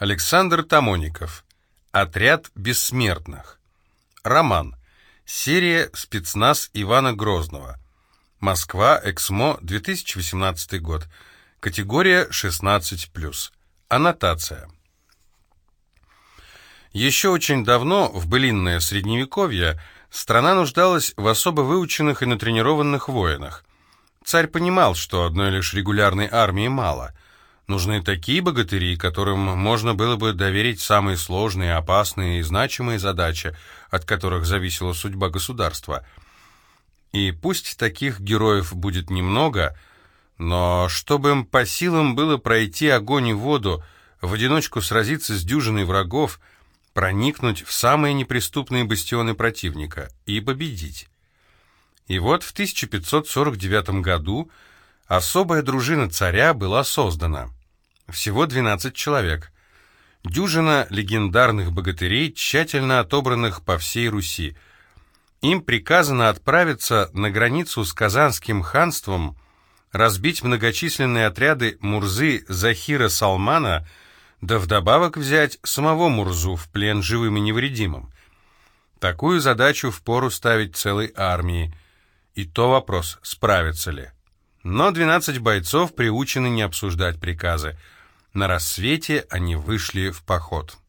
Александр Тамоников. Отряд бессмертных. Роман. Серия «Спецназ Ивана Грозного». Москва, Эксмо, 2018 год. Категория 16+. Аннотация. Еще очень давно, в былинное средневековье, страна нуждалась в особо выученных и натренированных воинах. Царь понимал, что одной лишь регулярной армии мало – Нужны такие богатыри, которым можно было бы доверить самые сложные, опасные и значимые задачи, от которых зависела судьба государства. И пусть таких героев будет немного, но чтобы им по силам было пройти огонь и воду, в одиночку сразиться с дюжиной врагов, проникнуть в самые неприступные бастионы противника и победить. И вот в 1549 году особая дружина царя была создана – всего 12 человек. Дюжина легендарных богатырей, тщательно отобранных по всей Руси. Им приказано отправиться на границу с Казанским ханством, разбить многочисленные отряды Мурзы Захира Салмана, да вдобавок взять самого Мурзу в плен живым и невредимым. Такую задачу впору ставить целой армии. И то вопрос, справятся ли. Но 12 бойцов приучены не обсуждать приказы. На рассвете они вышли в поход.